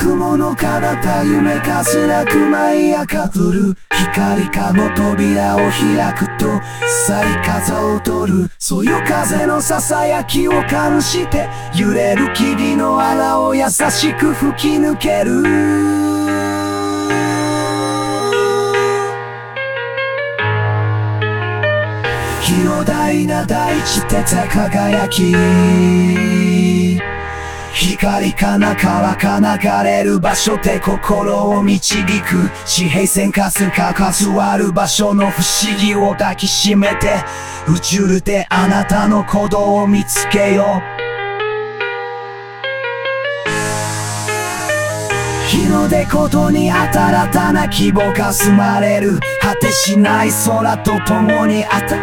雲の彼方夢かすらく舞い赤降る。光かご扉を開くと再風を取る。そよ風のささやきを感して揺れる木々の荒を優しく吹き抜ける。広大な大地てた輝き。光かな川か流れる場所で心を導く地平線かすか数ある場所の不思議を抱きしめて宇宙であなたの鼓動を見つけよう。日の出ことに新たな希望が生まれる。果てしない空と共にあた